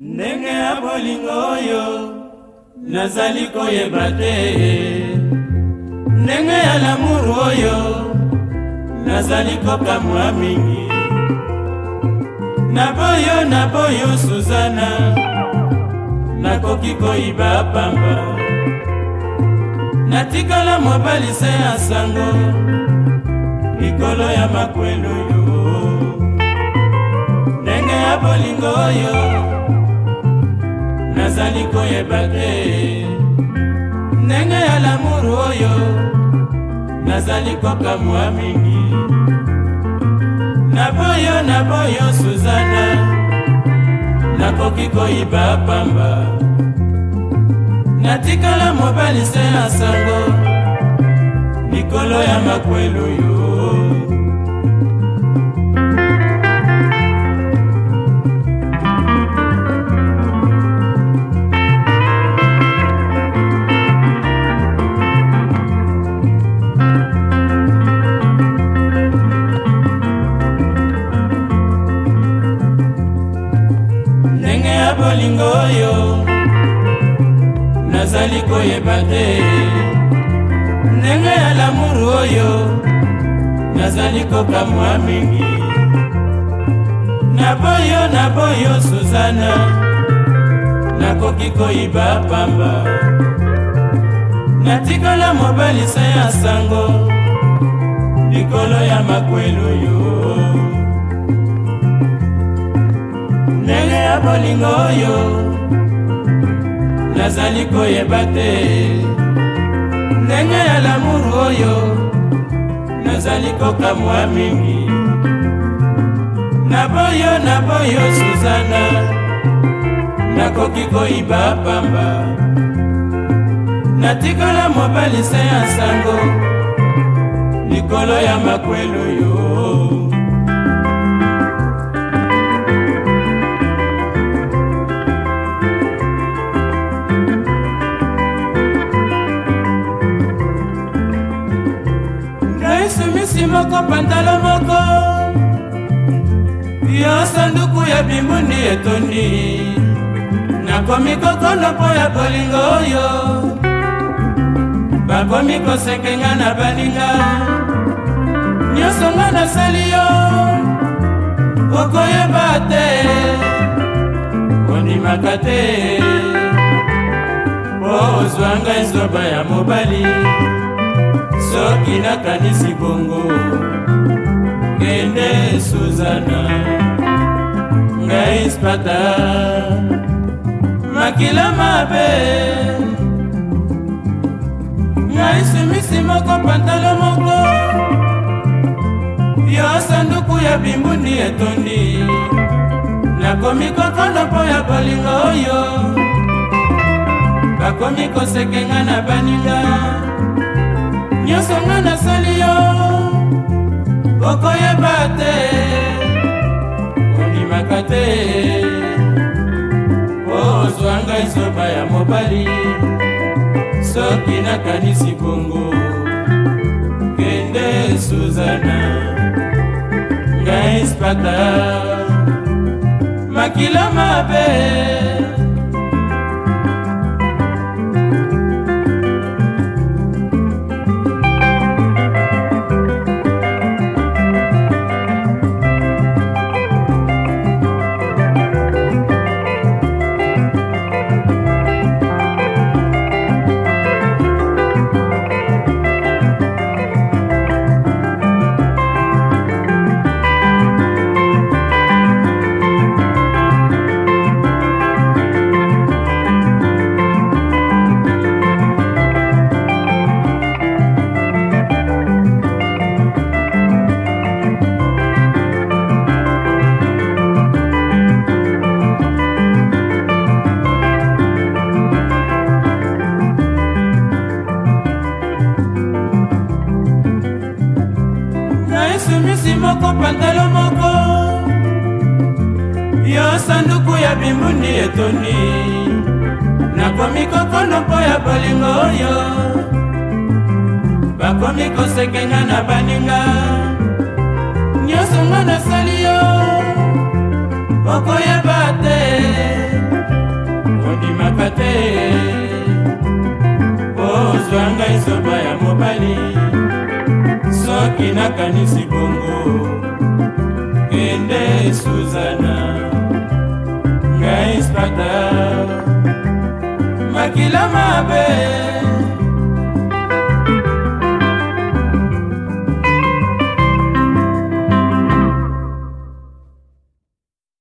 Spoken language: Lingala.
ndenge ya bolingo oyo nazali koyeba te ndenge ya lamuru oyo nazali kokamwa mingi na boyo na boyo suzana nakoki koyiba pamba natikala mobali se ya sango likolo ya makwelu yo ndenge ya bolingo oyo nazali koyeba te ndenge ya lamuru oyo nazali kokamwa mingi na boyo na boyo suzana nakoki koyiba pamba natikala mobali se ya sango likolo ya makwelu yo na bolingo oyo nazali koyeba te ndenge ya lamuru oyo nazali kokamwa mingi naboyo naboyo suzana nakoki koyiba pamba natikala mobalisa ya sango likolo ya makwelu yo molingo oyo nazali koyeba te ndenge ya lamuru oyo nazali kokamwa mingi naboyo naboyo suzana nakoki koyiba pamba natikola mobali se ya sango likolo ya makwelu yo koti moko pantalo moko yo sanduku ya bimundi etondi nakomi kokolo mpo ya bolingo oyo bakomi kosekenga na baninga nyonso nga nasali yo okoyeba te ondimaka te po ozwanga ezoba ya mobali soki nakanisi bongo ngende suzana ngai spata makila mabe ngai sumisi moko pantalo moko yo sanduku ya bimbuni etondi nakomi kokono mpo ya bolingo oyo bakomi kosekenga na baninga nyonso nga nasali yo okoyeba te ondimaka te ozwa ngai zoba ya mobali soki nakanisi bongo kende suzana ngai spata makila mabe moko pantalo moko yo sanduku ya bimundi etoni nakomi kokono mpo ya bolingo oyo bakomi kosekenga na baninga nyonso nga nasali yo okoya ezalaki nakanisi bongo kende suzana ngai spata makila mabe